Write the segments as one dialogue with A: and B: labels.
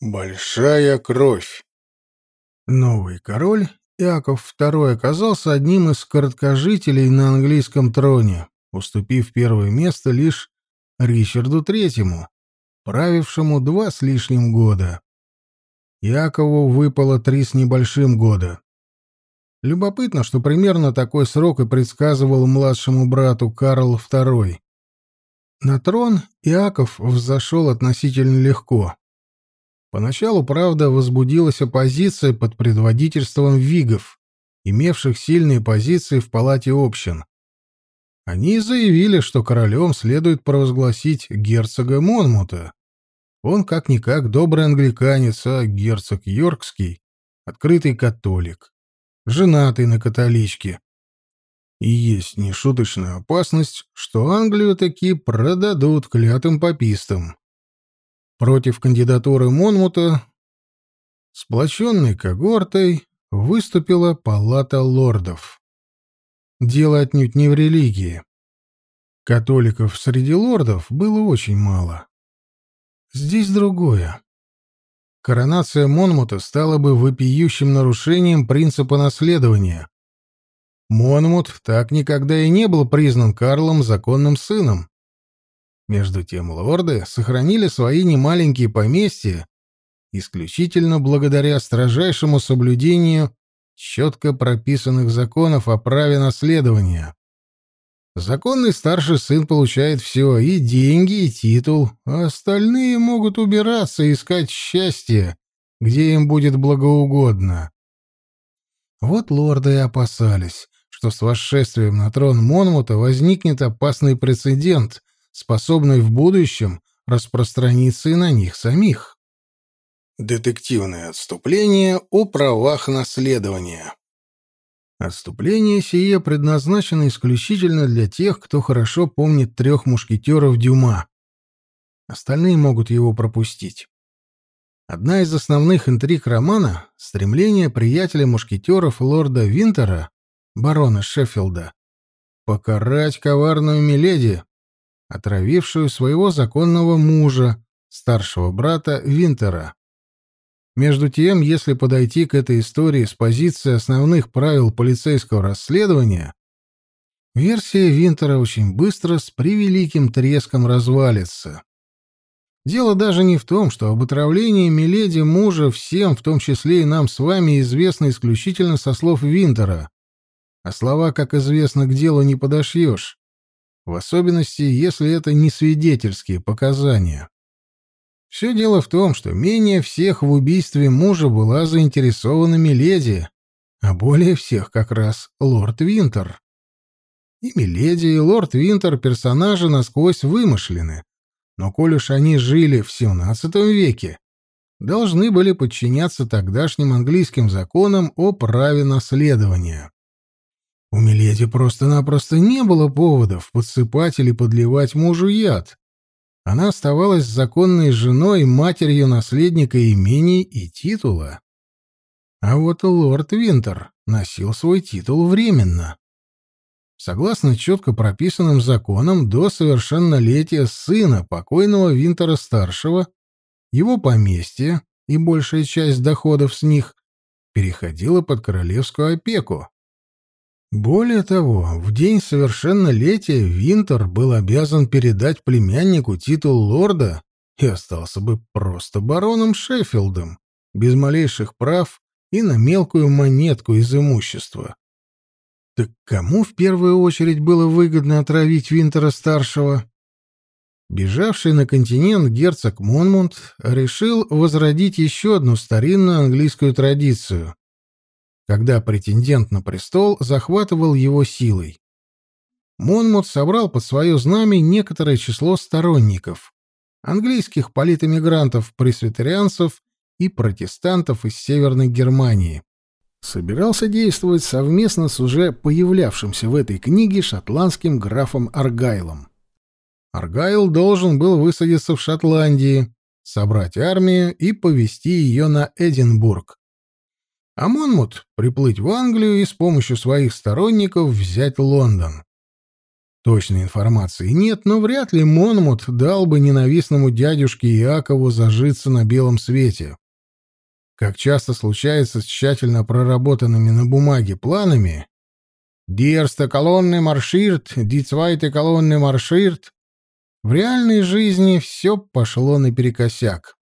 A: Большая кровь. Новый король Иаков II оказался одним из короткожителей на английском троне, уступив первое место лишь Ричарду III, правившему два с лишним года. Якову выпало три с небольшим года. Любопытно, что примерно такой срок и предсказывал младшему брату Карл II. На трон Иаков взошел относительно легко. Поначалу, правда, возбудилась оппозиция под предводительством вигов, имевших сильные позиции в палате общин. Они заявили, что королем следует провозгласить герцога Монмута. Он как-никак добрый англиканец, а герцог Йоркский — открытый католик, женатый на католичке. И есть нешуточная опасность, что Англию таки продадут клятым попистам. Против кандидатуры Монмута сплоченной когортой выступила Палата лордов. Дело отнюдь не в религии. Католиков среди лордов было очень мало. Здесь другое. Коронация Монмута стала бы вопиющим нарушением принципа наследования. Монмут так никогда и не был признан Карлом законным сыном. Между тем лорды сохранили свои немаленькие поместья исключительно благодаря строжайшему соблюдению четко прописанных законов о праве наследования. Законный старший сын получает все, и деньги, и титул, а остальные могут убираться и искать счастье, где им будет благоугодно. Вот лорды и опасались, что с восшествием на трон Монмута возникнет опасный прецедент, способный в будущем распространиться и на них самих. Детективное отступление о правах наследования. Отступление сие предназначено исключительно для тех, кто хорошо помнит трех мушкетеров Дюма. Остальные могут его пропустить. Одна из основных интриг романа — стремление приятеля мушкетеров лорда Винтера, барона Шеффилда, покарать коварную Миледи, отравившую своего законного мужа, старшего брата Винтера. Между тем, если подойти к этой истории с позиции основных правил полицейского расследования, версия Винтера очень быстро с превеликим треском развалится. Дело даже не в том, что об отравлении Миледи мужа всем, в том числе и нам с вами, известно исключительно со слов Винтера, а слова, как известно, к делу не подошьешь в особенности, если это не свидетельские показания. Все дело в том, что менее всех в убийстве мужа была заинтересована Миледи, а более всех как раз лорд Винтер. И Миледи, и лорд Винтер персонажи насквозь вымышлены, но коль уж они жили в XVII веке, должны были подчиняться тогдашним английским законам о праве наследования. У Миледи просто-напросто не было поводов подсыпать или подливать мужу яд. Она оставалась законной женой, матерью наследника имений и титула. А вот лорд Винтер носил свой титул временно. Согласно четко прописанным законам, до совершеннолетия сына покойного Винтера-старшего, его поместье и большая часть доходов с них переходила под королевскую опеку. Более того, в день совершеннолетия Винтер был обязан передать племяннику титул лорда и остался бы просто бароном Шеффилдом, без малейших прав и на мелкую монетку из имущества. Так кому в первую очередь было выгодно отравить Винтера-старшего? Бежавший на континент герцог Монмунд решил возродить еще одну старинную английскую традицию когда претендент на престол захватывал его силой. Монмут собрал под свое знамя некоторое число сторонников, английских политэмигрантов-пресвитерианцев и протестантов из Северной Германии. Собирался действовать совместно с уже появлявшимся в этой книге шотландским графом Аргайлом. Аргайл должен был высадиться в Шотландии, собрать армию и повести ее на Эдинбург, а Монмут приплыть в Англию и с помощью своих сторонников взять Лондон. Точной информации нет, но вряд ли Монмут дал бы ненавистному дядюшке Иакову зажиться на белом свете. Как часто случается с тщательно проработанными на бумаге планами, «Дирста колонны марширт, ди цвайте колонны марширт», в реальной жизни все пошло наперекосяк.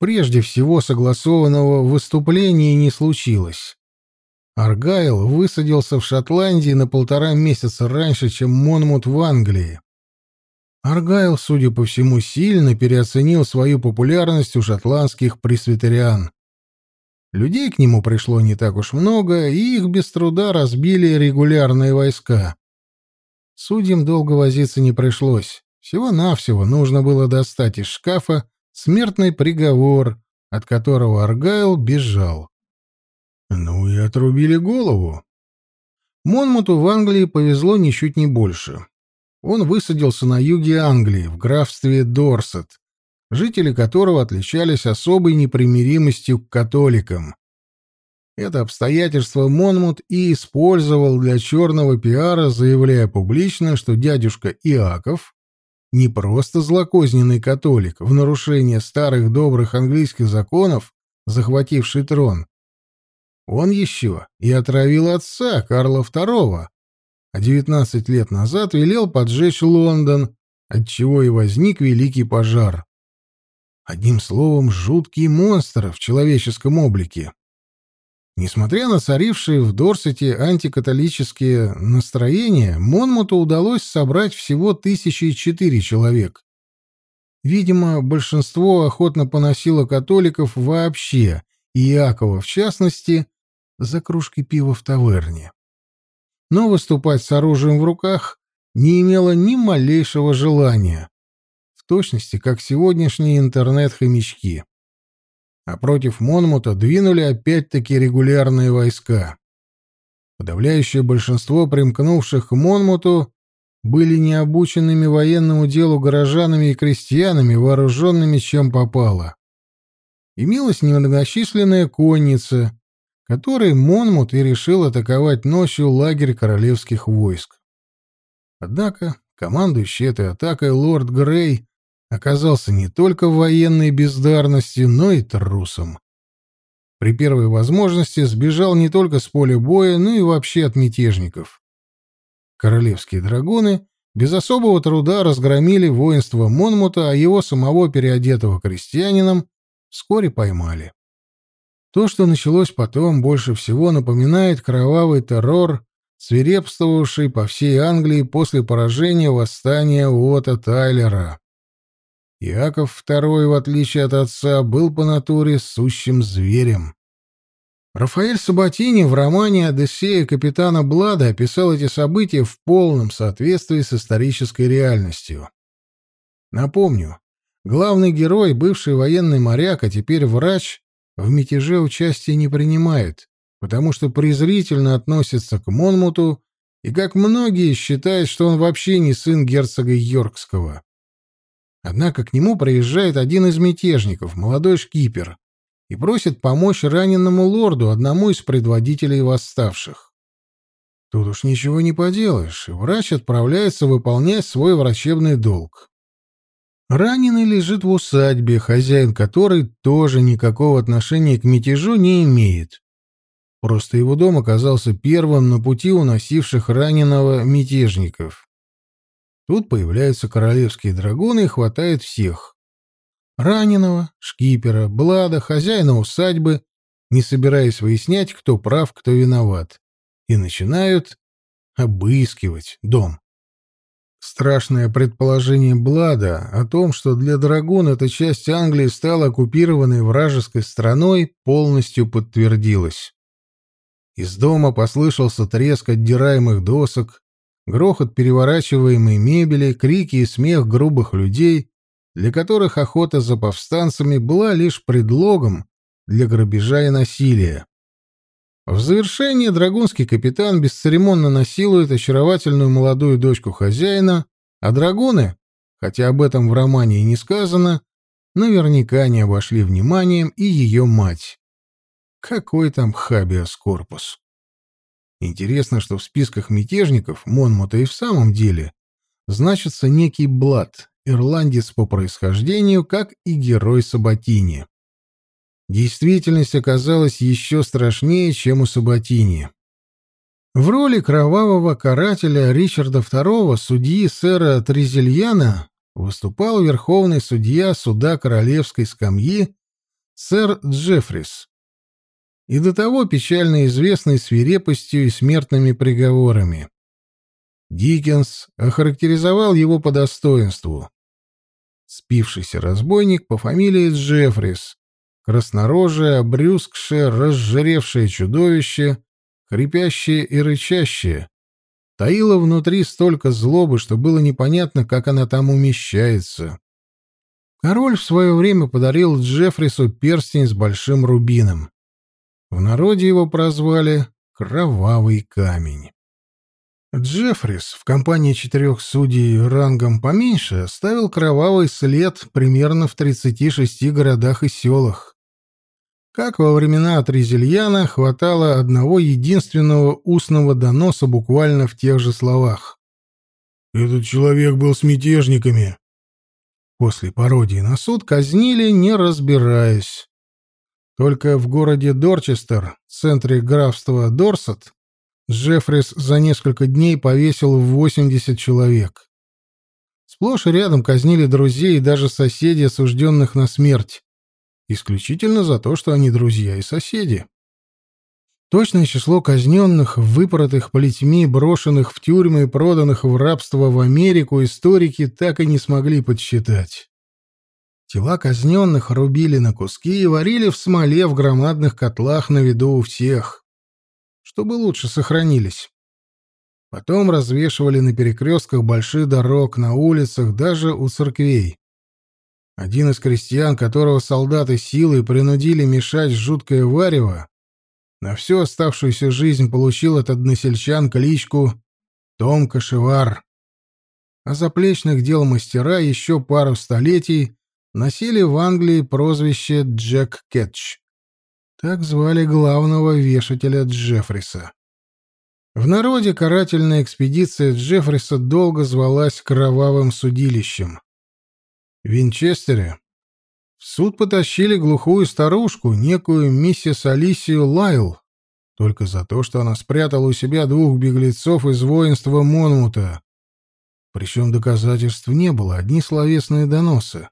A: Прежде всего согласованного выступления не случилось. Аргайл высадился в Шотландии на полтора месяца раньше, чем Монмут в Англии. Аргайл, судя по всему, сильно переоценил свою популярность у шотландских пресвитериан. Людей к нему пришло не так уж много, и их без труда разбили регулярные войска. Судьям долго возиться не пришлось. Всего-навсего нужно было достать из шкафа смертный приговор, от которого Аргайл бежал. Ну и отрубили голову. Монмуту в Англии повезло ничуть не больше. Он высадился на юге Англии, в графстве Дорсет, жители которого отличались особой непримиримостью к католикам. Это обстоятельство Монмут и использовал для черного пиара, заявляя публично, что дядюшка Иаков не просто злокозненный католик в нарушение старых добрых английских законов, захвативший трон, он еще и отравил отца, Карла II, а 19 лет назад велел поджечь Лондон, отчего и возник Великий пожар. Одним словом, жуткий монстр в человеческом облике. Несмотря на царившие в Дорсете антикатолические настроения, Монмуту удалось собрать всего тысячи четыре человек. Видимо, большинство охотно поносило католиков вообще, и Иакова в частности, за кружкой пива в таверне. Но выступать с оружием в руках не имело ни малейшего желания, в точности, как сегодняшние интернет-хомячки. А против Монмута двинули опять-таки регулярные войска. Подавляющее большинство примкнувших к Монмуту были необученными военному делу горожанами и крестьянами, вооруженными чем попало. Имелась немногочисленная конница, который Монмут и решил атаковать ночью лагерь королевских войск. Однако командующий этой атакой лорд Грей оказался не только военной бездарностью, но и трусом. При первой возможности сбежал не только с поля боя, но и вообще от мятежников. Королевские драгуны без особого труда разгромили воинство Монмута, а его самого переодетого крестьянином вскоре поймали. То, что началось потом, больше всего напоминает кровавый террор, свирепствовавший по всей Англии после поражения восстания Уота Тайлера. Иаков II, в отличие от отца, был по натуре сущим зверем. Рафаэль Сабатини в романе «Одиссея капитана Блада» описал эти события в полном соответствии с исторической реальностью. Напомню, главный герой, бывший военный моряк, а теперь врач, в мятеже участия не принимает, потому что презрительно относится к Монмуту и, как многие, считает, что он вообще не сын герцога Йоркского. Однако к нему приезжает один из мятежников, молодой шкипер, и просит помочь раненому лорду, одному из предводителей восставших. Тут уж ничего не поделаешь, и врач отправляется выполнять свой врачебный долг. Раненый лежит в усадьбе, хозяин которой тоже никакого отношения к мятежу не имеет. Просто его дом оказался первым на пути уносивших раненого мятежников. Тут появляются королевские драгуны и хватает всех. Раненого, шкипера, Блада, хозяина усадьбы, не собираясь выяснять, кто прав, кто виноват. И начинают обыскивать дом. Страшное предположение Блада о том, что для драгун эта часть Англии стала оккупированной вражеской страной, полностью подтвердилось. Из дома послышался треск отдираемых досок, грохот переворачиваемой мебели, крики и смех грубых людей, для которых охота за повстанцами была лишь предлогом для грабежа и насилия. В завершение драгунский капитан бесцеремонно насилует очаровательную молодую дочку хозяина, а драгуны, хотя об этом в романе и не сказано, наверняка не обошли вниманием и ее мать. Какой там хабиас корпус? Интересно, что в списках мятежников Монмута и в самом деле значится некий Блад, ирландец по происхождению, как и герой Сабатини. Действительность оказалась еще страшнее, чем у Сабатини. В роли кровавого карателя Ричарда II, судьи сэра Трезельяна, выступал верховный судья суда королевской скамьи сэр Джеффрис. И до того печально известный свирепостью и смертными приговорами. Диккенс охарактеризовал его по достоинству. Спившийся разбойник по фамилии Джеффрис, краснорожее, обрюзгшее, разжиревшее чудовище — хрипящее и рычащее, таила внутри столько злобы, что было непонятно, как она там умещается. Король в свое время подарил Джеффрису перстень с большим рубином. В народе его прозвали «Кровавый камень». Джеффрис в компании четырех судей рангом поменьше оставил кровавый след примерно в 36 городах и селах. Как во времена Трезельяна хватало одного единственного устного доноса буквально в тех же словах. «Этот человек был с мятежниками». После пародии на суд казнили, не разбираясь. Только в городе Дорчестер, центре графства Дорсет, Джеффрис за несколько дней повесил 80 человек. Сплошь и рядом казнили друзей и даже соседей, осужденных на смерть исключительно за то, что они друзья и соседи. Точное число казненных, выпоротых плетьми, брошенных в тюрьмы и проданных в рабство в Америку историки так и не смогли подсчитать. Тела казненных рубили на куски и варили в смоле в громадных котлах на виду у всех, чтобы лучше сохранились. Потом развешивали на перекрестках больших дорог, на улицах, даже у церквей. Один из крестьян, которого солдаты силой принудили мешать жуткое варево, на всю оставшуюся жизнь получил от односельчан кличку Том Кашевар. А заплечных дел мастера еще пару столетий носили в Англии прозвище Джек Кетч. Так звали главного вешателя Джеффриса. В народе карательная экспедиция Джеффриса долго звалась Кровавым судилищем. В Винчестере в суд потащили глухую старушку, некую миссис Алисию Лайл, только за то, что она спрятала у себя двух беглецов из воинства Монмута. Причем доказательств не было, одни словесные доносы.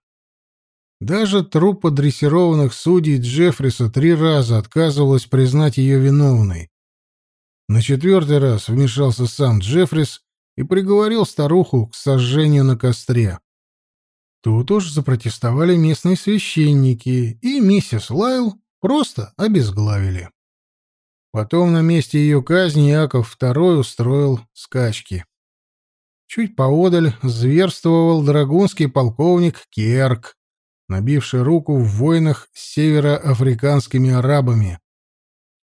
A: Даже труппа дрессированных судей Джеффриса три раза отказывалась признать ее виновной. На четвертый раз вмешался сам Джеффрис и приговорил старуху к сожжению на костре. Тут уж запротестовали местные священники, и миссис Лайл просто обезглавили. Потом на месте ее казни Яков II устроил скачки. Чуть поодаль зверствовал драгунский полковник Керк, набивший руку в войнах с североафриканскими арабами.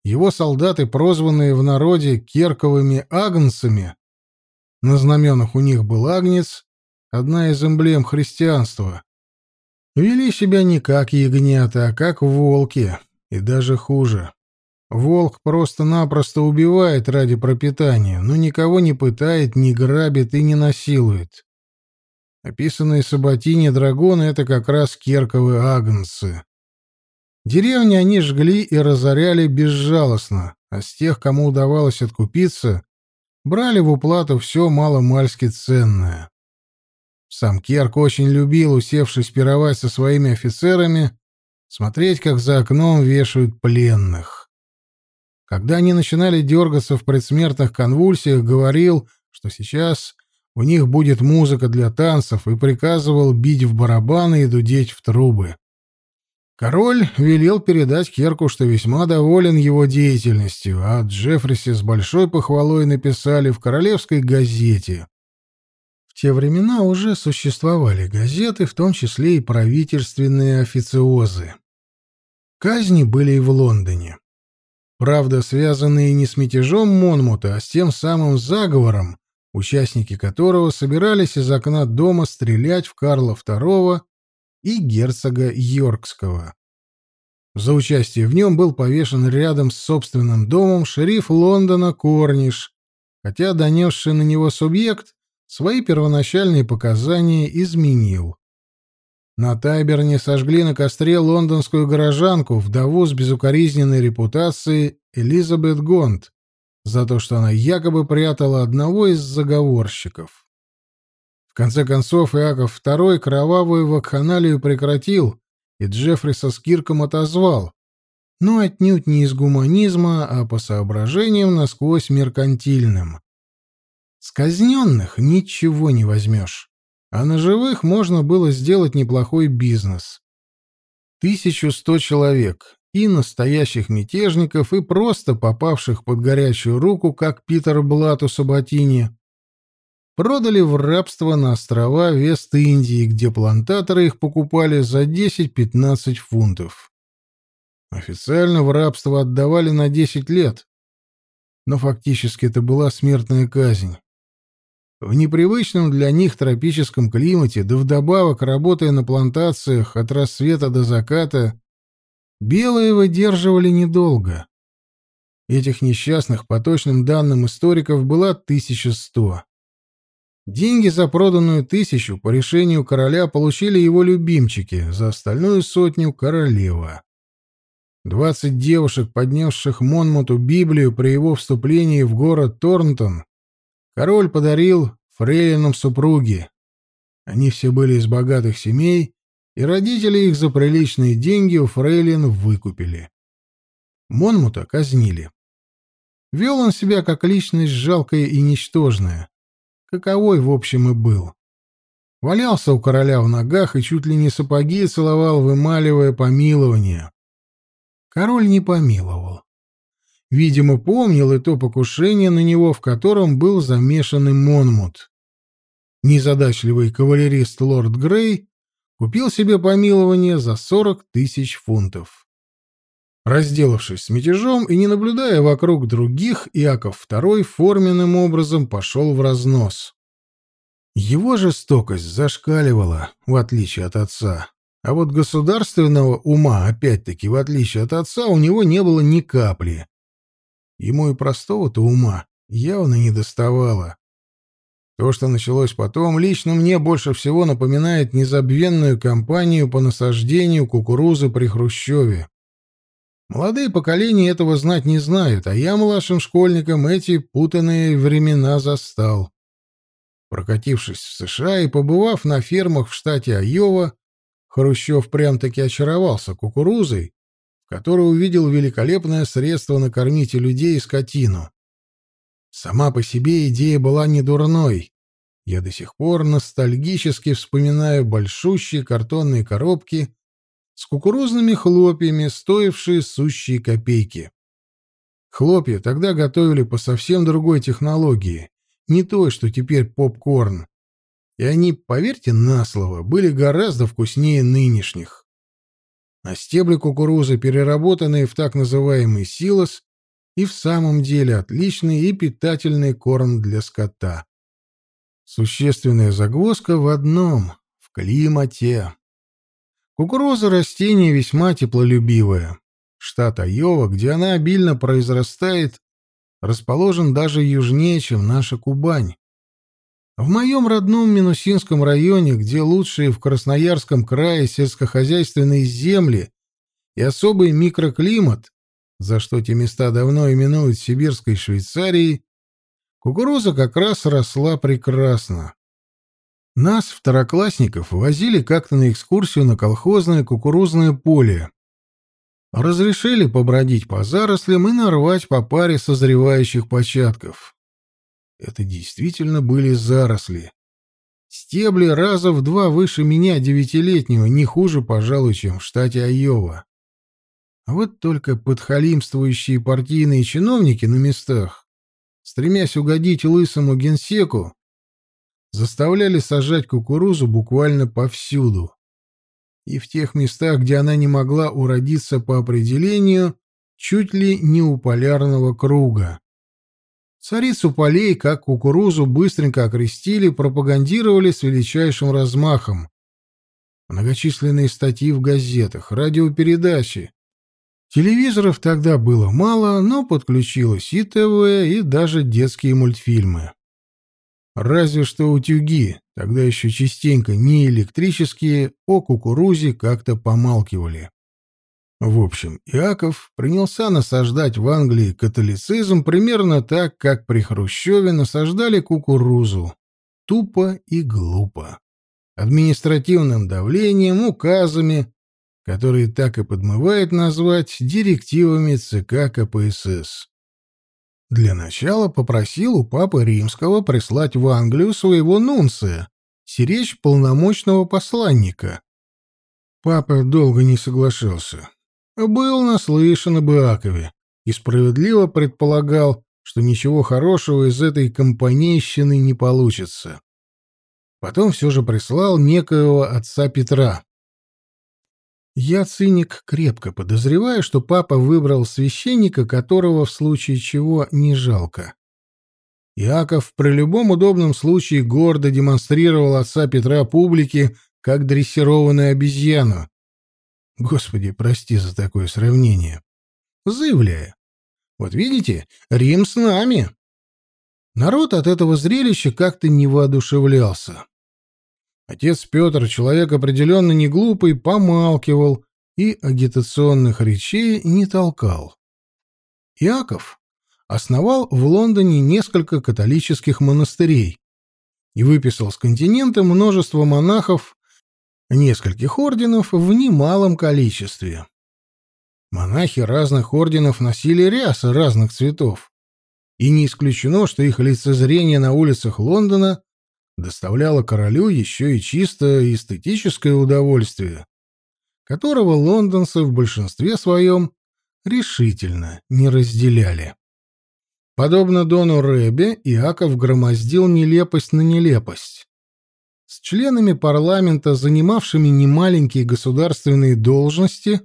A: Его солдаты, прозванные в народе керковыми агнцами, на знаменах у них был агнец, одна из эмблем христианства. Вели себя не как ягнята, а как волки, и даже хуже. Волк просто-напросто убивает ради пропитания, но никого не пытает, не грабит и не насилует. Описанные Саботини драгоны — это как раз керковые агнцы. Деревни они жгли и разоряли безжалостно, а с тех, кому удавалось откупиться, брали в уплату все маломальски ценное. Сам Керк очень любил, усевшись пировать со своими офицерами, смотреть, как за окном вешают пленных. Когда они начинали дергаться в предсмертных конвульсиях, говорил, что сейчас у них будет музыка для танцев, и приказывал бить в барабаны и дудеть в трубы. Король велел передать Керку, что весьма доволен его деятельностью, а Джеффрисе с большой похвалой написали в королевской газете, в те времена уже существовали газеты, в том числе и правительственные официозы. Казни были и в Лондоне. Правда, связанные не с мятежом Монмута, а с тем самым заговором, участники которого собирались из окна дома стрелять в Карла II и герцога Йоркского. За участие в нем был повешен рядом с собственным домом шериф Лондона Корниш, хотя донесший на него субъект свои первоначальные показания изменил. На Тайберне сожгли на костре лондонскую горожанку, вдову с безукоризненной репутацией Элизабет Гонт, за то, что она якобы прятала одного из заговорщиков. В конце концов, Иаков II кровавую вакханалию прекратил, и Джеффри со Скирком отозвал, но отнюдь не из гуманизма, а по соображениям насквозь меркантильным. С казненных ничего не возьмешь, а на живых можно было сделать неплохой бизнес. 1100 человек, и настоящих мятежников, и просто попавших под горячую руку, как Питер Блату Саботини, продали в рабство на острова Вест-Индии, где плантаторы их покупали за 10-15 фунтов. Официально в рабство отдавали на 10 лет, но фактически это была смертная казнь. В непривычном для них тропическом климате, да вдобавок работая на плантациях от рассвета до заката, белые выдерживали недолго. Этих несчастных, по точным данным историков, было 1100. Деньги за проданную тысячу по решению короля получили его любимчики, за остальную сотню — королева. Двадцать девушек, поднесших Монмуту Библию при его вступлении в город Торнтон, король подарил фрейлинам супруги. Они все были из богатых семей, и родители их за приличные деньги у фрейлин выкупили. Монмута казнили. Вел он себя как личность жалкая и ничтожная каковой, в общем, и был. Валялся у короля в ногах и чуть ли не сапоги целовал, вымаливая помилование. Король не помиловал. Видимо, помнил и то покушение на него, в котором был замешан и Монмут. Незадачливый кавалерист лорд Грей купил себе помилование за сорок тысяч фунтов. Разделавшись с мятежом и не наблюдая вокруг других, Иаков II форменным образом пошел в разнос. Его жестокость зашкаливала, в отличие от отца. А вот государственного ума, опять-таки, в отличие от отца, у него не было ни капли. Ему и простого-то ума явно не доставало. То, что началось потом, лично мне больше всего напоминает незабвенную кампанию по насаждению кукурузы при Хрущеве. Молодые поколения этого знать не знают, а я младшим школьникам эти путанные времена застал. Прокатившись в США и побывав на фермах в штате Айова, Хрущев прям-таки очаровался кукурузой, в увидел великолепное средство накормить людей, и скотину. Сама по себе идея была не дурной. Я до сих пор ностальгически вспоминаю большущие картонные коробки с кукурузными хлопьями, стоившие сущие копейки. Хлопья тогда готовили по совсем другой технологии, не той, что теперь попкорн. И они, поверьте на слово, были гораздо вкуснее нынешних. А стебли кукурузы, переработанные в так называемый силос, и в самом деле отличный и питательный корм для скота. Существенная загвоздка в одном — в климате. Кукуруза — растение весьма теплолюбивое. Штат Айова, где она обильно произрастает, расположен даже южнее, чем наша Кубань. В моем родном Минусинском районе, где лучшие в Красноярском крае сельскохозяйственные земли и особый микроклимат, за что эти места давно именуют Сибирской Швейцарией, кукуруза как раз росла прекрасно. Нас, второклассников, возили как-то на экскурсию на колхозное кукурузное поле. Разрешили побродить по зарослям и нарвать по паре созревающих початков. Это действительно были заросли. Стебли раза в два выше меня, девятилетнего, не хуже, пожалуй, чем в штате Айова. А вот только подхалимствующие партийные чиновники на местах, стремясь угодить лысому генсеку, заставляли сажать кукурузу буквально повсюду. И в тех местах, где она не могла уродиться по определению, чуть ли не у полярного круга. Царицу полей, как кукурузу, быстренько окрестили, пропагандировали с величайшим размахом. Многочисленные статьи в газетах, радиопередачи, Телевизоров тогда было мало, но подключилось и ТВ, и даже детские мультфильмы. Разве что утюги, тогда еще частенько не электрические, о кукурузе как-то помалкивали. В общем, Иаков принялся насаждать в Англии католицизм примерно так, как при Хрущеве насаждали кукурузу. Тупо и глупо. Административным давлением, указами, которые так и подмывает назвать директивами ЦК КПСС. Для начала попросил у папы римского прислать в Англию своего нунция, сиречь полномочного посланника. Папа долго не соглашался. Был наслышан об Иакове и справедливо предполагал, что ничего хорошего из этой компанейщины не получится. Потом все же прислал некоего отца Петра. Я, циник, крепко подозреваю, что папа выбрал священника, которого в случае чего не жалко. Иаков при любом удобном случае гордо демонстрировал отца Петра публике как дрессированную обезьяну, Господи, прости за такое сравнение. Заявляя. Вот видите, Рим с нами. Народ от этого зрелища как-то не воодушевлялся. Отец Петр, человек определенно не глупый, помалкивал и агитационных речей не толкал. Иаков основал в Лондоне несколько католических монастырей и выписал с континента множество монахов нескольких орденов в немалом количестве. Монахи разных орденов носили рясы разных цветов, и не исключено, что их лицезрение на улицах Лондона доставляло королю еще и чисто эстетическое удовольствие, которого лондонцы в большинстве своем решительно не разделяли. Подобно Дону Рэбе, Иаков громоздил нелепость на нелепость с членами парламента, занимавшими немаленькие государственные должности,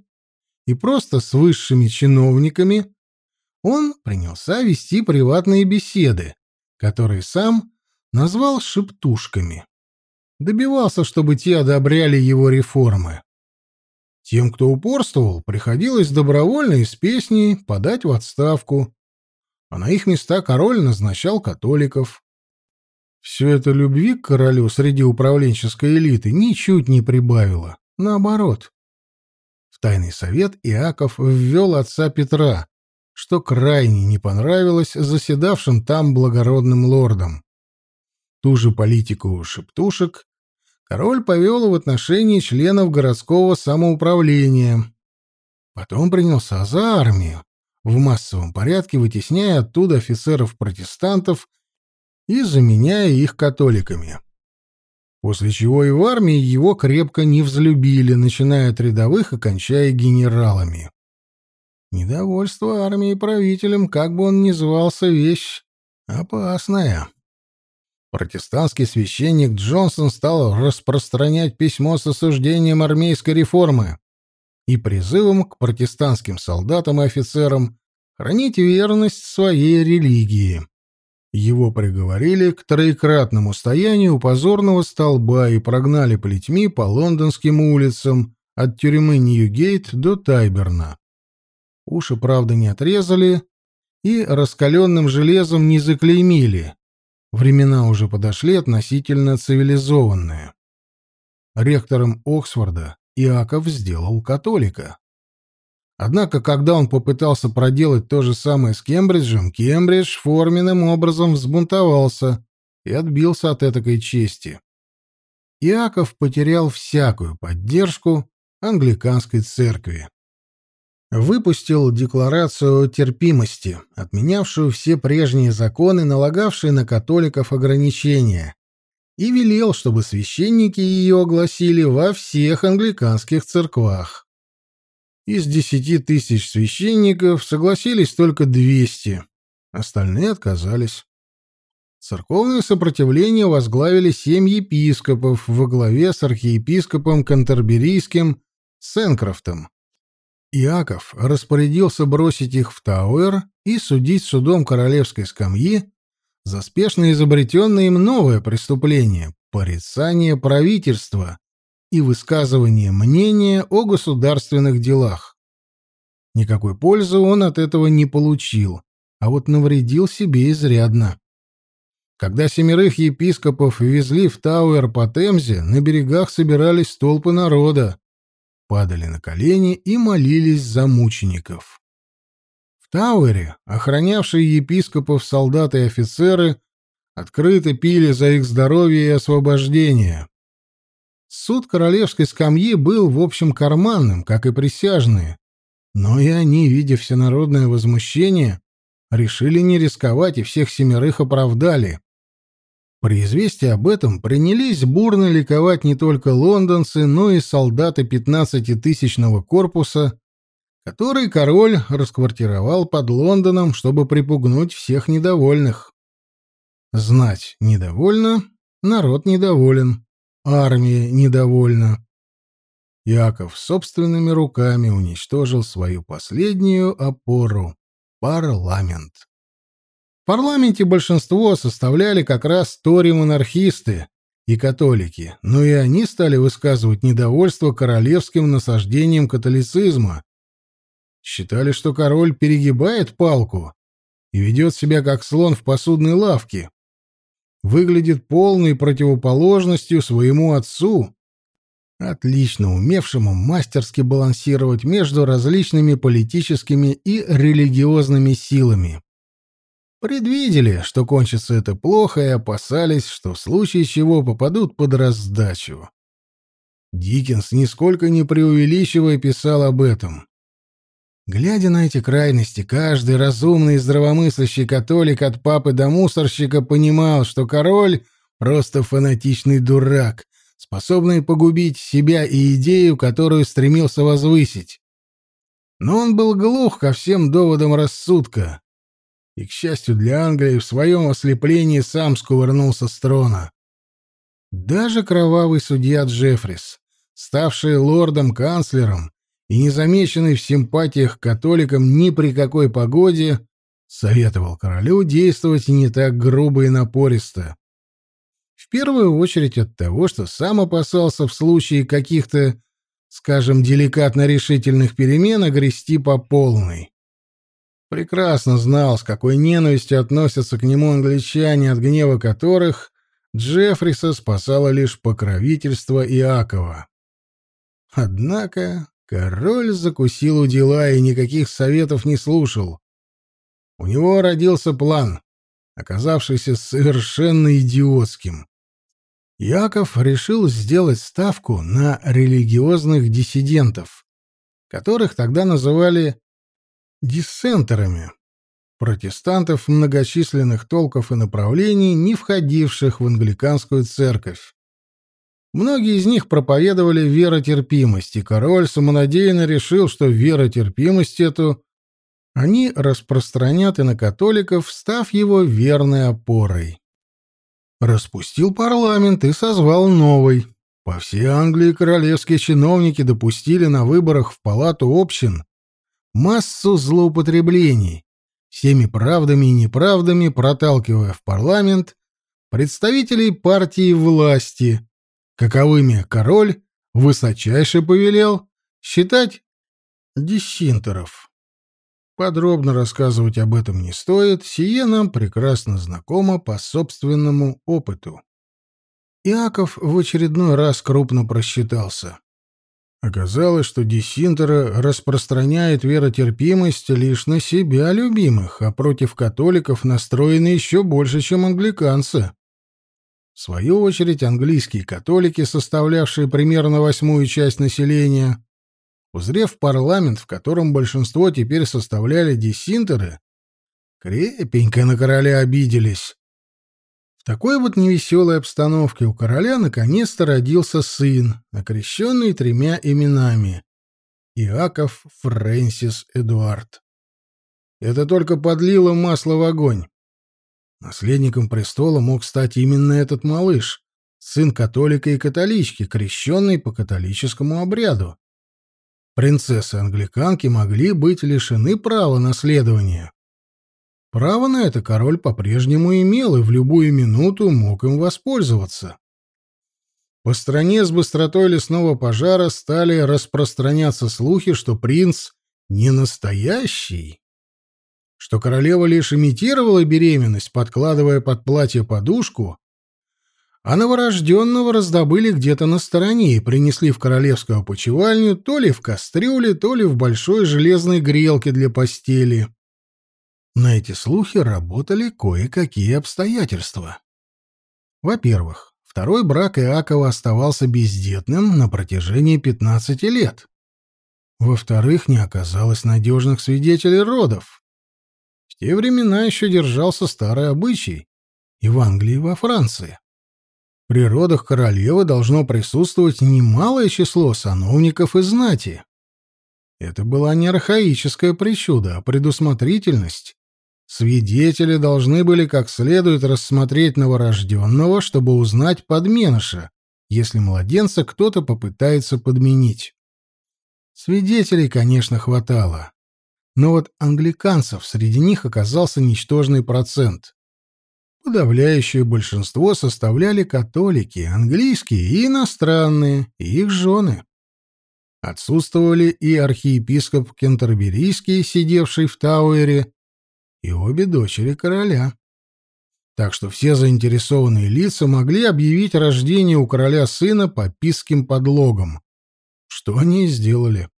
A: и просто с высшими чиновниками, он принялся вести приватные беседы, которые сам назвал «шептушками». Добивался, чтобы те одобряли его реформы. Тем, кто упорствовал, приходилось добровольно из песней подать в отставку, а на их места король назначал католиков. Все это любви к королю среди управленческой элиты ничуть не прибавило. Наоборот. В тайный совет Иаков ввел отца Петра, что крайне не понравилось заседавшим там благородным лордам. Ту же политику шептушек король повел в отношении членов городского самоуправления. Потом принялся за армию, в массовом порядке вытесняя оттуда офицеров-протестантов и заменяя их католиками. После чего и в армии его крепко не взлюбили, начиная от рядовых и кончая генералами. Недовольство армии правителем, как бы он ни звался, вещь опасная. Протестантский священник Джонсон стал распространять письмо с осуждением армейской реформы и призывом к протестантским солдатам и офицерам хранить верность своей религии. Его приговорили к троекратному стоянию у позорного столба и прогнали плетьми по лондонским улицам от тюрьмы Ньюгейт до Тайберна. Уши, правда, не отрезали и раскаленным железом не заклеймили. Времена уже подошли относительно цивилизованные. Ректором Оксфорда Иаков сделал католика. Однако, когда он попытался проделать то же самое с Кембриджем, Кембридж форменным образом взбунтовался и отбился от этакой чести. Иаков потерял всякую поддержку англиканской церкви. Выпустил декларацию терпимости, отменявшую все прежние законы, налагавшие на католиков ограничения, и велел, чтобы священники ее огласили во всех англиканских церквах. Из десяти тысяч священников согласились только двести, остальные отказались. Церковное сопротивление возглавили семь епископов во главе с архиепископом Кантерберийским Сенкрофтом. Иаков распорядился бросить их в Тауэр и судить судом королевской скамьи за спешно изобретенное им новое преступление — порицание правительства, и высказывание мнения о государственных делах. Никакой пользы он от этого не получил, а вот навредил себе изрядно. Когда семерых епископов везли в Тауэр по Темзе, на берегах собирались толпы народа, падали на колени и молились за мучеников. В Тауэре охранявшие епископов солдаты и офицеры открыто пили за их здоровье и освобождение. Суд королевской скамьи был, в общем, карманным, как и присяжные, но и они, видя всенародное возмущение, решили не рисковать и всех семерых оправдали. При известии об этом принялись бурно ликовать не только лондонцы, но и солдаты 15-тысячного корпуса, который король расквартировал под Лондоном, чтобы припугнуть всех недовольных. Знать недовольна, народ недоволен, армия недовольна. Яков собственными руками уничтожил свою последнюю опору — парламент. Парламенте большинство составляли как раз тори-монархисты и католики, но и они стали высказывать недовольство королевским насаждением католицизма. Считали, что король перегибает палку и ведет себя как слон в посудной лавке. Выглядит полной противоположностью своему отцу, отлично умевшему мастерски балансировать между различными политическими и религиозными силами. Предвидели, что кончится это плохо, и опасались, что в случае чего попадут под раздачу. Диккенс, нисколько не преувеличивая, писал об этом. Глядя на эти крайности, каждый разумный и здравомыслящий католик от папы до мусорщика понимал, что король — просто фанатичный дурак, способный погубить себя и идею, которую стремился возвысить. Но он был глух ко всем доводам рассудка, и, к счастью для Англии, в своем ослеплении сам скувырнулся с трона. Даже кровавый судья Джеффрис, ставший лордом-канцлером и незамеченный в симпатиях к католикам ни при какой погоде, советовал королю действовать не так грубо и напористо. В первую очередь от того, что сам опасался в случае каких-то, скажем, деликатно решительных перемен огрести по полной. Прекрасно знал, с какой ненавистью относятся к нему англичане, от гнева которых Джеффриса спасало лишь покровительство Иакова. Однако король закусил у дела и никаких советов не слушал. У него родился план, оказавшийся совершенно идиотским. Яков решил сделать ставку на религиозных диссидентов, которых тогда называли диссентерами, протестантов многочисленных толков и направлений, не входивших в англиканскую церковь. Многие из них проповедовали веротерпимость, и король самонадеянно решил, что веротерпимость эту они распространят и на католиков, став его верной опорой. Распустил парламент и созвал новый. По всей Англии королевские чиновники допустили на выборах в палату общин массу злоупотреблений, всеми правдами и неправдами проталкивая в парламент представителей партии власти, каковыми король высочайше повелел считать диссинтеров. Подробно рассказывать об этом не стоит, сие нам прекрасно знакомо по собственному опыту. Иаков в очередной раз крупно просчитался. Оказалось, что Диссинтера распространяет веротерпимость лишь на себя любимых, а против католиков настроены еще больше, чем англиканцы. В свою очередь, английские католики, составлявшие примерно восьмую часть населения, узрев парламент, в котором большинство теперь составляли диссинтеры, крепенько на короля обиделись такой вот невеселой обстановке у короля наконец-то родился сын, окрещенный тремя именами — Иаков Фрэнсис Эдуард. Это только подлило масло в огонь. Наследником престола мог стать именно этот малыш, сын католика и католички, крещенный по католическому обряду. Принцессы-англиканки могли быть лишены права наследования. Право на это король по-прежнему имел и в любую минуту мог им воспользоваться. По стране с быстротой лесного пожара стали распространяться слухи, что принц не настоящий, что королева лишь имитировала беременность, подкладывая под платье подушку, а новорожденного раздобыли где-то на стороне и принесли в королевскую опочивальню то ли в кастрюле, то ли в большой железной грелке для постели. На эти слухи работали кое-какие обстоятельства. Во-первых, второй брак Иакова оставался бездетным на протяжении 15 лет. Во-вторых, не оказалось надежных свидетелей родов. В те времена еще держался старый обычай и в Англии, и во Франции. При родах королевы должно присутствовать немалое число сановников и знати. Это была не архаическая причуда, а предусмотрительность. Свидетели должны были как следует рассмотреть новорожденного, чтобы узнать подменыша, если младенца кто-то попытается подменить. Свидетелей, конечно, хватало. Но вот англиканцев среди них оказался ничтожный процент. Подавляющее большинство составляли католики, английские и иностранные, и их жены. Отсутствовали и архиепископ Кентерберийский, сидевший в Тауэре, и обе дочери короля. Так что все заинтересованные лица могли объявить рождение у короля сына по писким подлогам что они и сделали.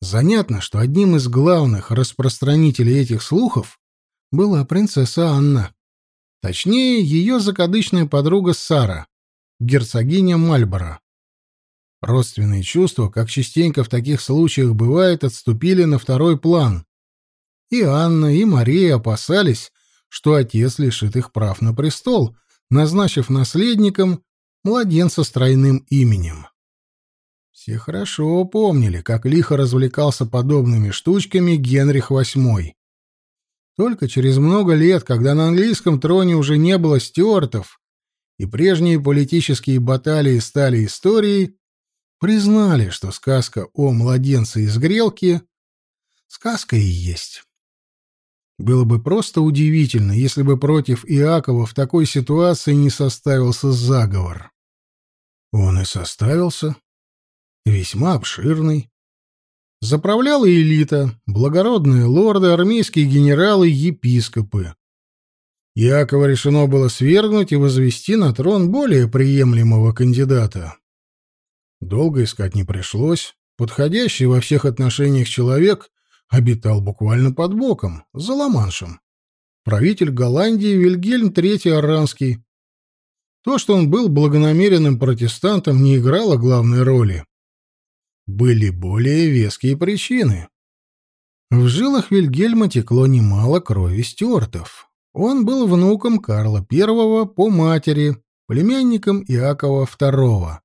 A: Занятно, что одним из главных распространителей этих слухов была принцесса Анна. Точнее, ее закадычная подруга Сара, герцогиня Мальборо. Родственные чувства, как частенько в таких случаях бывает, отступили на второй план. И Анна, и Мария опасались, что отец лишит их прав на престол, назначив наследником младенца с тройным именем. Все хорошо помнили, как лихо развлекался подобными штучками Генрих VIII. Только через много лет, когда на английском троне уже не было стюартов, и прежние политические баталии стали историей, признали, что сказка о младенце из грелки — сказка и есть. Было бы просто удивительно, если бы против Иакова в такой ситуации не составился заговор. Он и составился весьма обширный. Заправляла элита, благородные лорды, армейские генералы, епископы. Якова решено было свергнуть и возвести на трон более приемлемого кандидата. Долго искать не пришлось. Подходящий во всех отношениях человек обитал буквально под боком, за Ла-Маншем. Правитель Голландии Вильгельм III Оранский. То, что он был благонамеренным протестантом, не играло главной роли были более веские причины. В жилах Вильгельма текло немало крови стюартов. Он был внуком Карла I по матери, племянником Иакова II.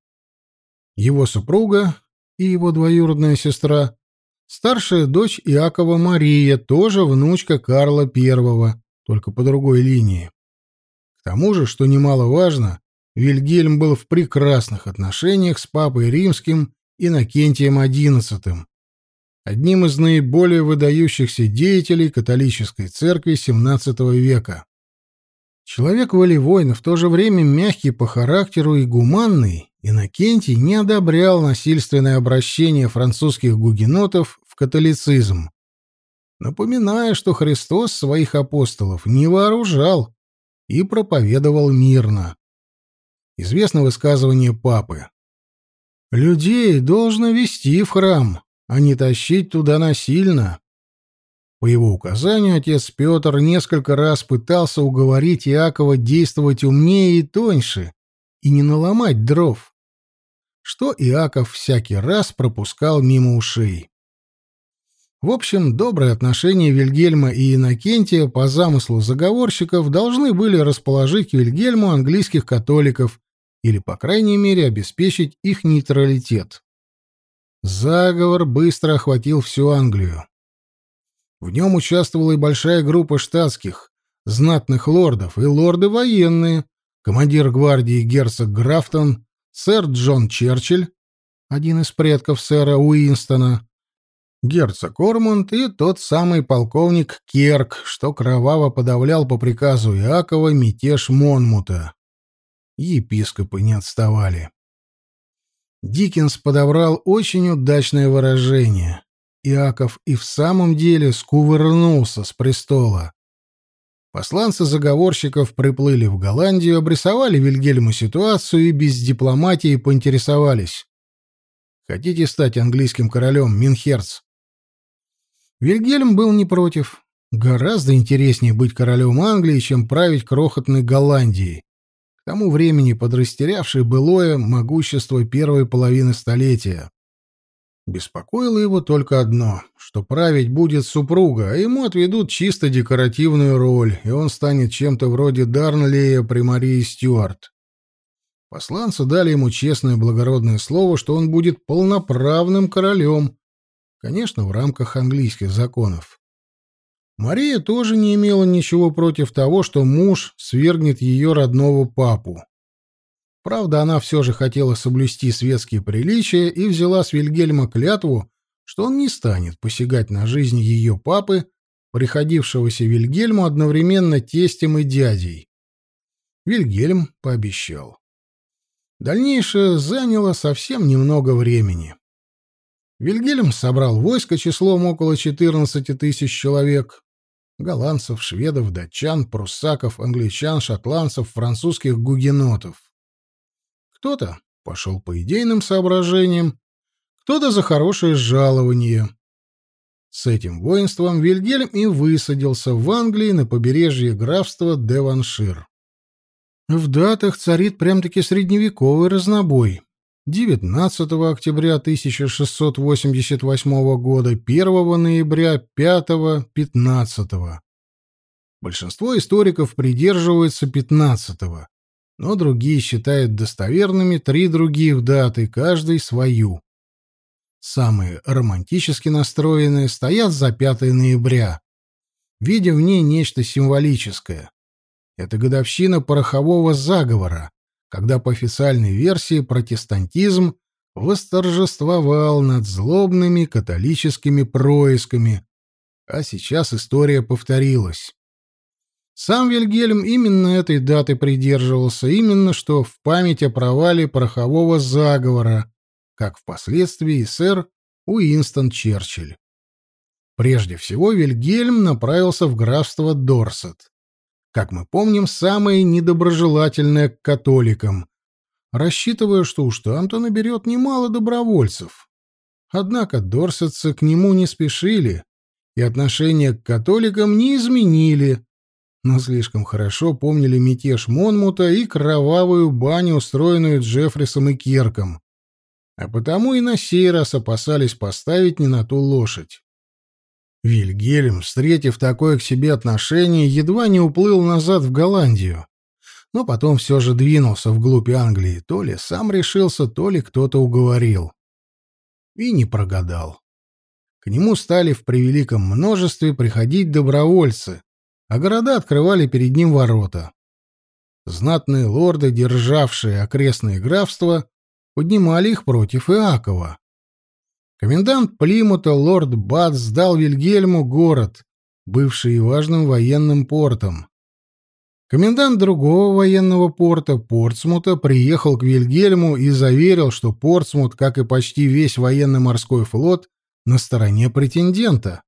A: Его супруга и его двоюродная сестра, старшая дочь Иакова Мария, тоже внучка Карла I, только по другой линии. К тому же, что немаловажно, Вильгельм был в прекрасных отношениях с папой римским Иннокентием XI, одним из наиболее выдающихся деятелей католической церкви XVII века. Человек волевой, но в то же время мягкий по характеру и гуманный, Иннокентий не одобрял насильственное обращение французских гугенотов в католицизм, напоминая, что Христос своих апостолов не вооружал и проповедовал мирно. Известно высказывание папы Людей должно вести в храм, а не тащить туда насильно. По его указанию отец Петр несколько раз пытался уговорить Иакова действовать умнее и тоньше и не наломать дров, что Иаков всякий раз пропускал мимо ушей. В общем, добрые отношения Вильгельма и Иннокентия по замыслу заговорщиков должны были расположить к Вильгельму английских католиков или, по крайней мере, обеспечить их нейтралитет. Заговор быстро охватил всю Англию. В нем участвовала и большая группа штатских, знатных лордов и лорды военные, командир гвардии герцог Графтон, сэр Джон Черчилль, один из предков сэра Уинстона, герцог Ормонд и тот самый полковник Керк, что кроваво подавлял по приказу Иакова мятеж Монмута епископы не отставали. Диккенс подобрал очень удачное выражение. Иаков и в самом деле скувырнулся с престола. Посланцы заговорщиков приплыли в Голландию, обрисовали Вильгельму ситуацию и без дипломатии поинтересовались. «Хотите стать английским королем, Минхерц?» Вильгельм был не против. Гораздо интереснее быть королем Англии, чем править крохотной Голландией, к тому времени подрастерявшей былое могущество первой половины столетия. Беспокоило его только одно, что править будет супруга, а ему отведут чисто декоративную роль, и он станет чем-то вроде Дарнлея при Марии Стюарт. Посланцы дали ему честное благородное слово, что он будет полноправным королем, конечно, в рамках английских законов. Мария тоже не имела ничего против того, что муж свергнет ее родного папу. Правда, она все же хотела соблюсти светские приличия и взяла с Вильгельма клятву, что он не станет посягать на жизнь ее папы, приходившегося Вильгельму одновременно тестем и дядей. Вильгельм пообещал. Дальнейшее заняло совсем немного времени. Вильгельм собрал войско числом около 14 тысяч человек, голландцев, шведов, датчан, пруссаков, англичан, шотландцев, французских гугенотов. Кто-то пошел по идейным соображениям, кто-то за хорошее жалование. С этим воинством Вильгельм и высадился в Англии на побережье графства Деваншир. В датах царит прям-таки средневековый разнобой. 19 октября 1688 года, 1 ноября, 5, 15. Большинство историков придерживаются 15 но другие считают достоверными три других даты, каждый свою. Самые романтически настроенные стоят за 5 ноября, видя в ней нечто символическое. Это годовщина порохового заговора, когда по официальной версии протестантизм восторжествовал над злобными католическими происками, а сейчас история повторилась. Сам Вильгельм именно этой даты придерживался, именно что в память о провале порохового заговора, как впоследствии и сэр Уинстон Черчилль. Прежде всего Вильгельм направился в графство Дорсет. Как мы помним, самое недоброжелательное к католикам, рассчитывая, что уж там-то наберет немало добровольцев. Однако дорсетцы к нему не спешили, и отношение к католикам не изменили, но слишком хорошо помнили мятеж Монмута и кровавую баню, устроенную Джеффрисом и Кирком, а потому и на сей раз опасались поставить не на ту лошадь. Вильгельм, встретив такое к себе отношение, едва не уплыл назад в Голландию, но потом все же двинулся вглубь Англии, то ли сам решился, то ли кто-то уговорил. И не прогадал. К нему стали в превеликом множестве приходить добровольцы, а города открывали перед ним ворота. Знатные лорды, державшие окрестные графства, поднимали их против Иакова. Комендант Плимута лорд Бат сдал Вильгельму город, бывший важным военным портом. Комендант другого военного порта, Портсмута, приехал к Вильгельму и заверил, что Портсмут, как и почти весь военно-морской флот, на стороне претендента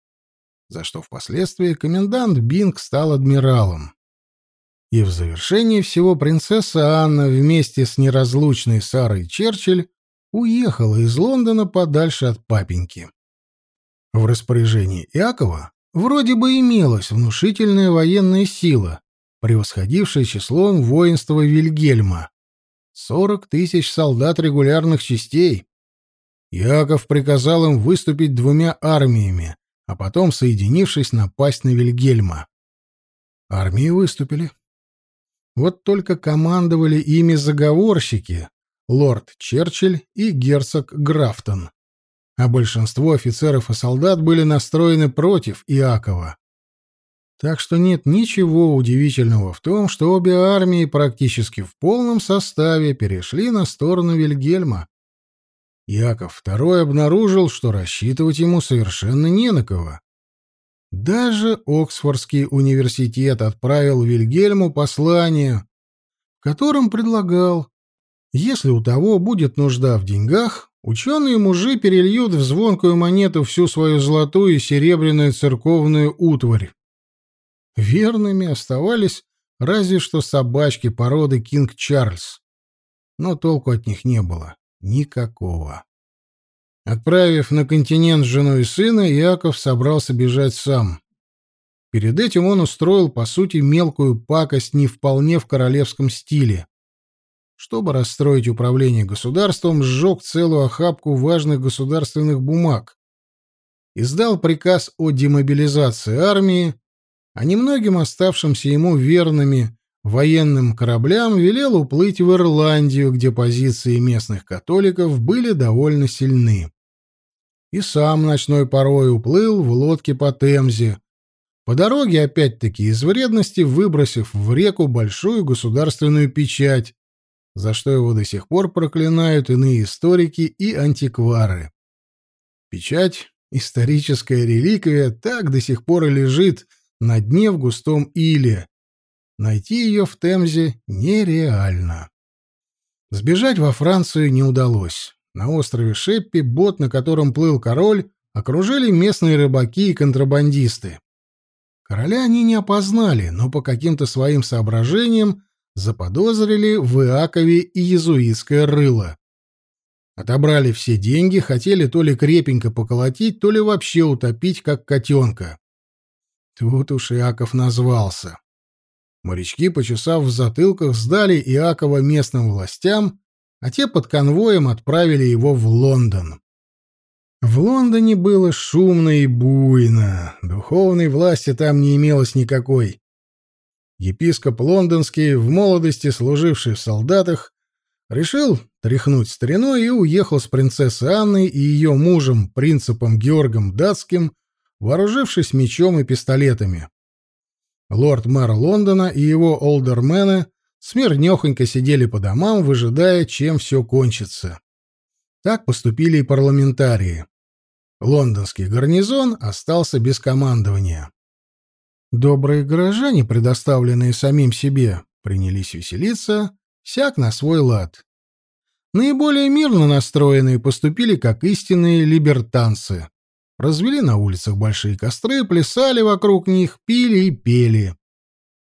A: за что впоследствии комендант Бинг стал адмиралом. И в завершении всего принцесса Анна вместе с неразлучной Сарой Черчилль уехала из Лондона подальше от папеньки. В распоряжении Иакова вроде бы имелась внушительная военная сила, превосходившая числом воинства Вильгельма. Сорок тысяч солдат регулярных частей. Иаков приказал им выступить двумя армиями, а потом, соединившись, напасть на Вильгельма. Армии выступили. Вот только командовали ими заговорщики, лорд Черчилль и герцог Графтон. А большинство офицеров и солдат были настроены против Иакова. Так что нет ничего удивительного в том, что обе армии практически в полном составе перешли на сторону Вильгельма. Яков II обнаружил, что рассчитывать ему совершенно не на кого. Даже Оксфордский университет отправил Вильгельму послание, в котором предлагал, если у того будет нужда в деньгах, Ученые-мужи перельют в звонкую монету всю свою золотую и серебряную церковную утварь. Верными оставались разве что собачки породы Кинг Чарльз. Но толку от них не было. Никакого. Отправив на континент жену и сына, Яков собрался бежать сам. Перед этим он устроил, по сути, мелкую пакость не вполне в королевском стиле. Чтобы расстроить управление государством, сжег целую охапку важных государственных бумаг. Издал приказ о демобилизации армии, а немногим оставшимся ему верными военным кораблям велел уплыть в Ирландию, где позиции местных католиков были довольно сильны. И сам ночной порой уплыл в лодке по Темзе, по дороге, опять-таки, из вредности выбросив в реку большую государственную печать, за что его до сих пор проклинают иные историки и антиквары. Печать, историческая реликвия, так до сих пор и лежит на дне в густом иле. Найти ее в Темзе нереально. Сбежать во Францию не удалось. На острове Шеппи бот, на котором плыл король, окружили местные рыбаки и контрабандисты. Короля они не опознали, но по каким-то своим соображениям заподозрили в Иакове и езуитское рыло. Отобрали все деньги, хотели то ли крепенько поколотить, то ли вообще утопить, как котенка. Тут уж Иаков назвался. Морячки, почесав в затылках, сдали Иакова местным властям, а те под конвоем отправили его в Лондон. В Лондоне было шумно и буйно, духовной власти там не имелось никакой. Епископ лондонский, в молодости служивший в солдатах, решил тряхнуть стариной и уехал с принцессой Анной и ее мужем, принципом Георгом Датским, вооружившись мечом и пистолетами. Лорд-мэр Лондона и его олдермены смирнёхонько сидели по домам, выжидая, чем все кончится. Так поступили и парламентарии. Лондонский гарнизон остался без командования. Добрые горожане, предоставленные самим себе, принялись веселиться, всяк на свой лад. Наиболее мирно настроенные поступили как истинные либертанцы. Развели на улицах большие костры, плясали вокруг них, пили и пели.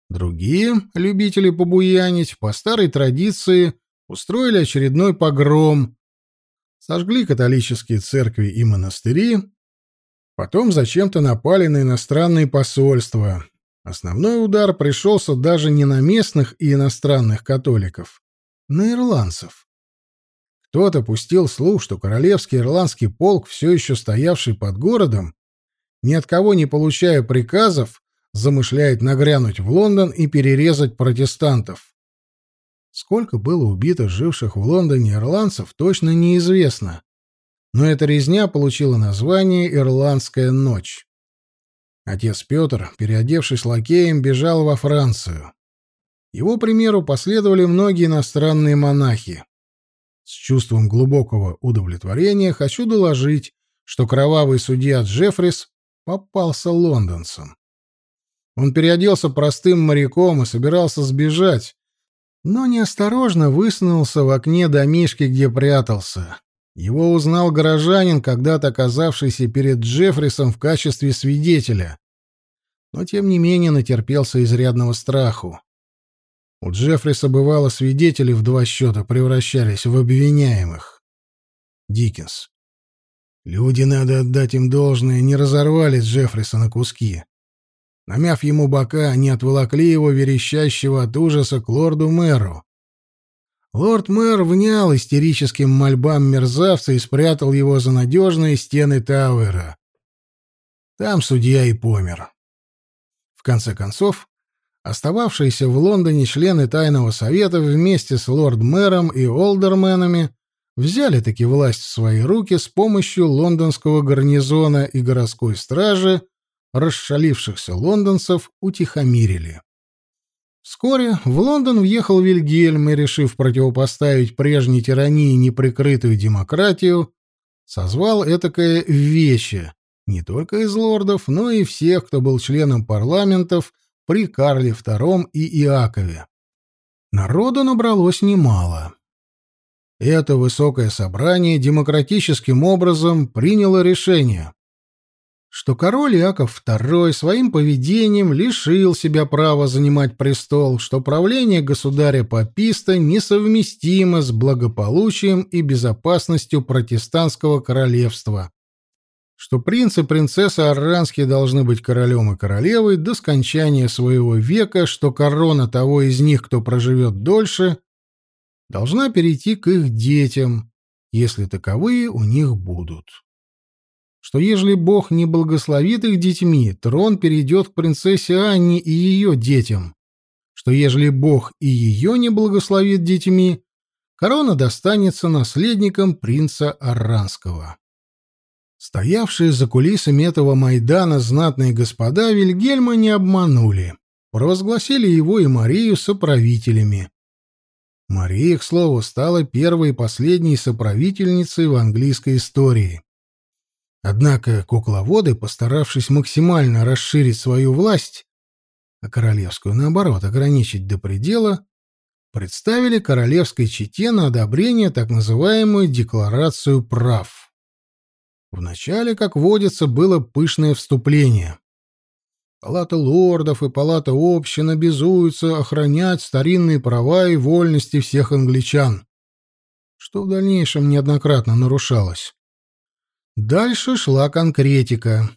A: Другие, любители побуянить, по старой традиции устроили очередной погром, сожгли католические церкви и монастыри, потом зачем-то напали на иностранные посольства. Основной удар пришелся даже не на местных и иностранных католиков, на ирландцев. Кто-то пустил слух, что королевский ирландский полк, все еще стоявший под городом, ни от кого не получая приказов, замышляет нагрянуть в Лондон и перерезать протестантов. Сколько было убито живших в Лондоне ирландцев, точно неизвестно. Но эта резня получила название «Ирландская ночь». Отец Петр, переодевшись лакеем, бежал во Францию. Его примеру последовали многие иностранные монахи. С чувством глубокого удовлетворения хочу доложить, что кровавый судья Джеффрис попался лондонцам. Он переоделся простым моряком и собирался сбежать, но неосторожно высунулся в окне домишки, где прятался. Его узнал горожанин, когда-то оказавшийся перед Джеффрисом в качестве свидетеля. Но, тем не менее, натерпелся изрядного страху. У Джеффриса бывало свидетели в два счета превращались в обвиняемых. Диккенс. Люди, надо отдать им должное, не разорвали Джеффриса на куски. Намяв ему бока, они отволокли его, верещащего от ужаса, к лорду-мэру. Лорд-мэр внял истерическим мольбам мерзавца и спрятал его за надежные стены Тауэра. Там судья и помер. В конце концов, остававшиеся в Лондоне члены Тайного Совета вместе с лорд-мэром и олдерменами взяли таки власть в свои руки с помощью лондонского гарнизона и городской стражи расшалившихся лондонцев утихомирили. Вскоре в Лондон въехал Вильгельм и, решив противопоставить прежней тирании неприкрытую демократию, созвал этакое вещи не только из лордов, но и всех, кто был членом парламентов при Карле II и Иакове. Народу набралось немало. это высокое собрание демократическим образом приняло решение, что король Иаков II своим поведением лишил себя права занимать престол, что правление государя-паписта несовместимо с благополучием и безопасностью протестантского королевства, что принц и принцесса Арранские должны быть королем и королевой до скончания своего века, что корона того из них, кто проживет дольше, должна перейти к их детям, если таковые у них будут что ежели Бог не благословит их детьми, трон перейдет к принцессе Анне и ее детям, что ежели Бог и ее не благословит детьми, корона достанется наследникам принца Арранского. Стоявшие за кулисами этого Майдана знатные господа Вильгельма не обманули, провозгласили его и Марию соправителями. Мария, к слову, стала первой и последней соправительницей в английской истории. Однако кукловоды, постаравшись максимально расширить свою власть, а королевскую, наоборот, ограничить до предела, представили королевской чете на одобрение так называемую «Декларацию прав». Вначале, как водится, было пышное вступление. Палата лордов и палата общин обязуются охранять старинные права и вольности всех англичан, что в дальнейшем неоднократно нарушалось. Дальше шла конкретика.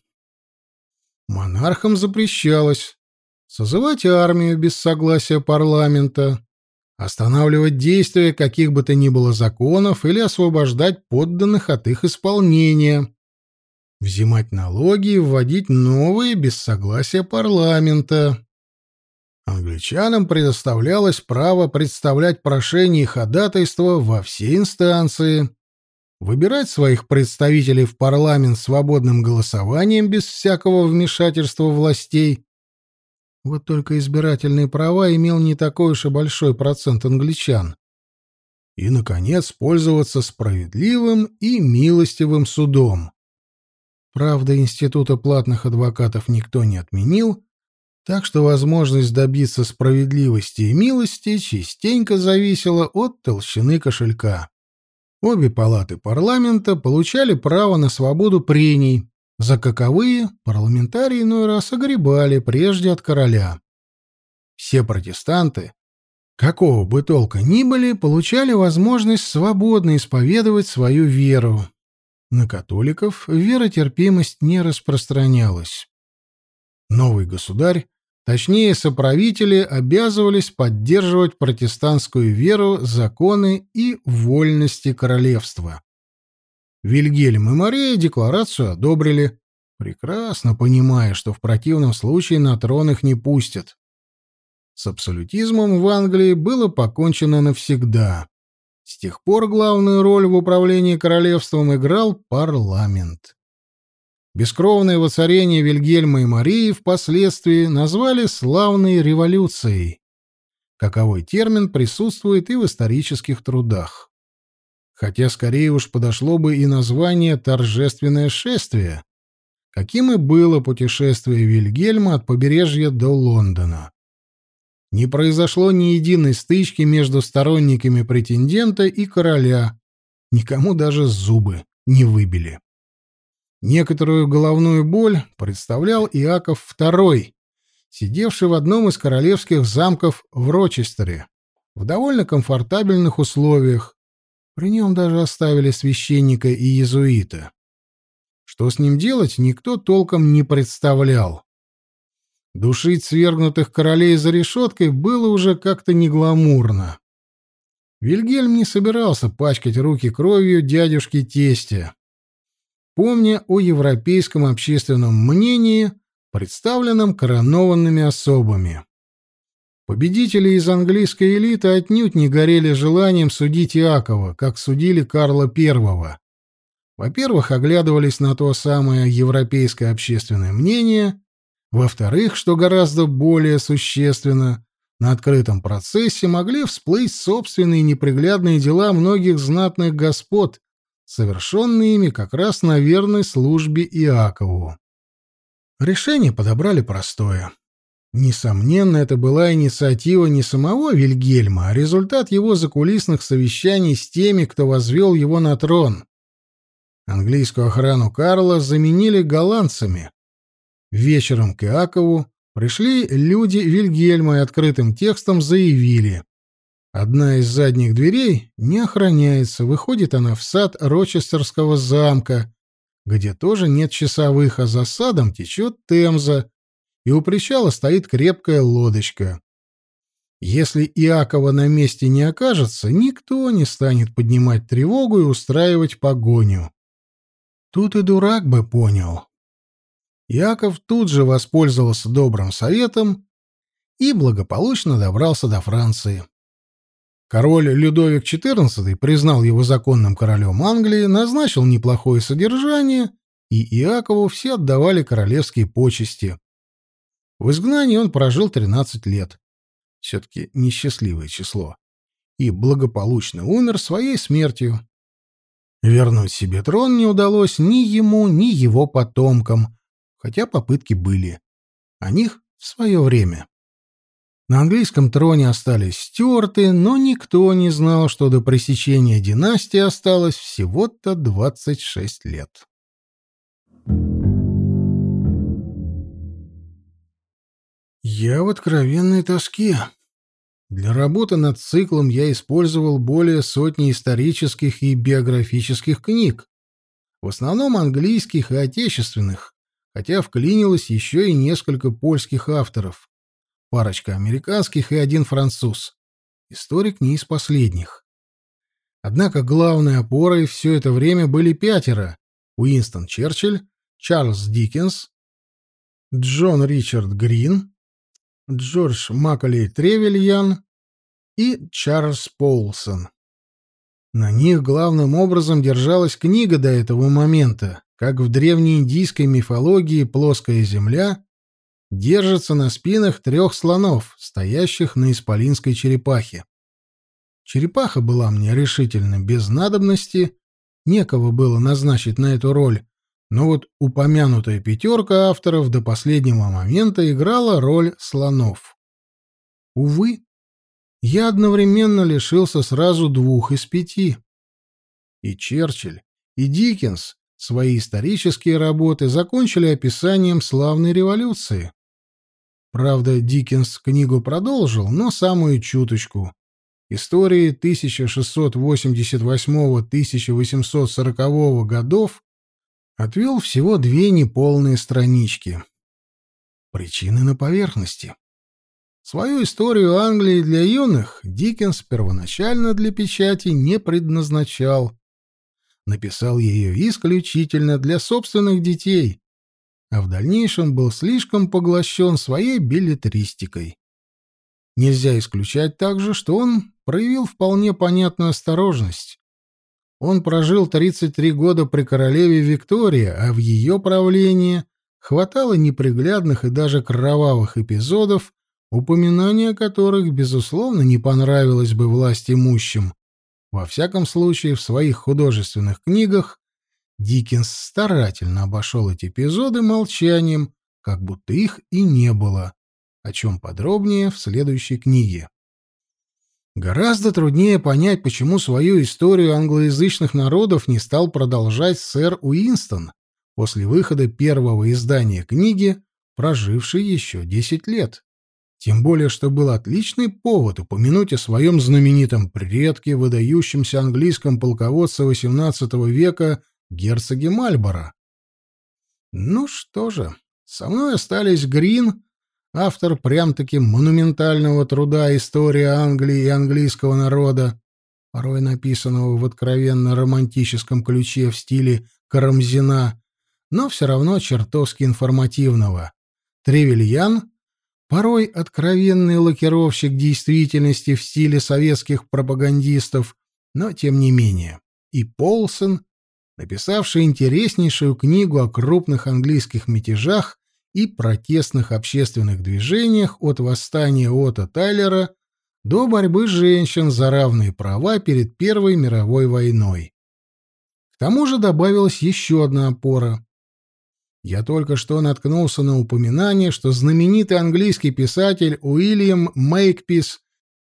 A: Монархам запрещалось созывать армию без согласия парламента, останавливать действия каких бы то ни было законов или освобождать подданных от их исполнения, взимать налоги и вводить новые без согласия парламента. Англичанам предоставлялось право представлять прошения и ходатайства во все инстанции, выбирать своих представителей в парламент свободным голосованием без всякого вмешательства властей. Вот только избирательные права имел не такой уж и большой процент англичан. И, наконец, пользоваться справедливым и милостивым судом. Правда, института платных адвокатов никто не отменил, так что возможность добиться справедливости и милости частенько зависела от толщины кошелька. Обе палаты парламента получали право на свободу прений, за каковые парламентарии иной раз огребали прежде от короля. Все протестанты, какого бы толка ни были, получали возможность свободно исповедовать свою веру. На католиков веротерпимость не распространялась. Новый государь Точнее, соправители обязывались поддерживать протестантскую веру, законы и вольности королевства. Вильгельм и Мария декларацию одобрили, прекрасно понимая, что в противном случае на трон их не пустят. С абсолютизмом в Англии было покончено навсегда. С тех пор главную роль в управлении королевством играл парламент. Бескровное воцарение Вильгельма и Марии впоследствии назвали «славной революцией». Каковой термин присутствует и в исторических трудах. Хотя скорее уж подошло бы и название «торжественное шествие», каким и было путешествие Вильгельма от побережья до Лондона. Не произошло ни единой стычки между сторонниками претендента и короля, никому даже зубы не выбили. Некоторую головную боль представлял Иаков II, сидевший в одном из королевских замков в Рочестере, в довольно комфортабельных условиях. При нем даже оставили священника и иезуита. Что с ним делать, никто толком не представлял. Душить свергнутых королей за решеткой было уже как-то негламурно. Вильгельм не собирался пачкать руки кровью дядюшки тестя помня о европейском общественном мнении, представленном коронованными особами. Победители из английской элиты отнюдь не горели желанием судить Иакова, как судили Карла I. Во-первых, оглядывались на то самое европейское общественное мнение, во-вторых, что гораздо более существенно, на открытом процессе могли всплыть собственные неприглядные дела многих знатных господ, совершенный ими как раз на верной службе Иакову. Решение подобрали простое. Несомненно, это была инициатива не самого Вильгельма, а результат его закулисных совещаний с теми, кто возвел его на трон. Английскую охрану Карла заменили голландцами. Вечером к Иакову пришли люди Вильгельма и открытым текстом заявили. Одна из задних дверей не охраняется, выходит она в сад Рочестерского замка, где тоже нет часовых, а за садом течет Темза, и у причала стоит крепкая лодочка. Если Иакова на месте не окажется, никто не станет поднимать тревогу и устраивать погоню. Тут и дурак бы понял. Яков тут же воспользовался добрым советом и благополучно добрался до Франции. Король Людовик XIV признал его законным королем Англии, назначил неплохое содержание, и Иакову все отдавали королевские почести. В изгнании он прожил 13 лет. Все-таки несчастливое число. И благополучно умер своей смертью. Вернуть себе трон не удалось ни ему, ни его потомкам, хотя попытки были. О них в свое время. На английском троне остались стюарты, но никто не знал, что до пресечения династии осталось всего-то 26 лет. Я в откровенной тоске. Для работы над циклом я использовал более сотни исторических и биографических книг, в основном английских и отечественных, хотя вклинилось еще и несколько польских авторов, парочка американских и один француз. Историк не из последних. Однако главной опорой все это время были пятеро — Уинстон Черчилль, Чарльз Диккенс, Джон Ричард Грин, Джордж Макколей Тревельян и Чарльз Полсон. На них главным образом держалась книга до этого момента, как в древнеиндийской мифологии плоская земля держится на спинах трех слонов, стоящих на исполинской черепахе. Черепаха была мне решительно без надобности, некого было назначить на эту роль, но вот упомянутая пятерка авторов до последнего момента играла роль слонов. Увы, я одновременно лишился сразу двух из пяти. И Черчилль, и Диккенс свои исторические работы закончили описанием славной революции. Правда, Диккенс книгу продолжил, но самую чуточку. Истории 1688-1840 годов отвел всего две неполные странички. Причины на поверхности. Свою историю Англии для юных Диккенс первоначально для печати не предназначал. Написал ее исключительно для собственных детей, а в дальнейшем был слишком поглощен своей билетристикой. Нельзя исключать также, что он проявил вполне понятную осторожность. Он прожил 33 года при королеве Виктории, а в ее правлении хватало неприглядных и даже кровавых эпизодов, упоминание которых, безусловно, не понравилось бы власть имущим. Во всяком случае, в своих художественных книгах Диккенс старательно обошел эти эпизоды молчанием, как будто их и не было, о чем подробнее в следующей книге. Гораздо труднее понять, почему свою историю англоязычных народов не стал продолжать сэр Уинстон после выхода первого издания книги, проживший еще десять лет. Тем более, что был отличный повод упомянуть о своем знаменитом предке, выдающемся английском полководце XVIII века герцоге Мальборо. Ну что же, со мной остались Грин автор прям-таки монументального труда «История Англии и английского народа», порой написанного в откровенно романтическом ключе в стиле Карамзина, но все равно чертовски информативного. Тревельян, порой откровенный лакировщик действительности в стиле советских пропагандистов, но тем не менее. И Полсон, написавший интереснейшую книгу о крупных английских мятежах и протестных общественных движениях от восстания Ота Тайлера до борьбы женщин за равные права перед Первой мировой войной. К тому же добавилась еще одна опора. Я только что наткнулся на упоминание, что знаменитый английский писатель Уильям Мейкпис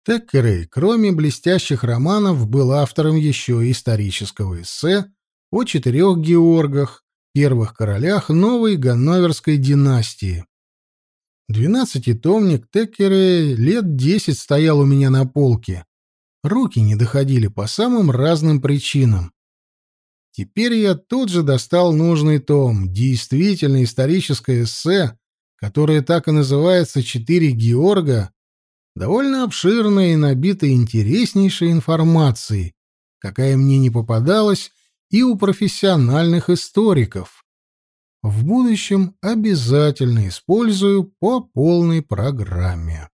A: Теккерей, кроме блестящих романов, был автором еще исторического эссе о четырех Георгах, первых королях новой Ганноверской династии. Двенадцатитомник Теккерей лет десять стоял у меня на полке. Руки не доходили по самым разным причинам. Теперь я тут же достал нужный том, действительно историческое эссе, которое так и называется «Четыре Георга», довольно обширное и набито интереснейшей информацией, какая мне не попадалась и у профессиональных историков. В будущем обязательно использую по полной программе.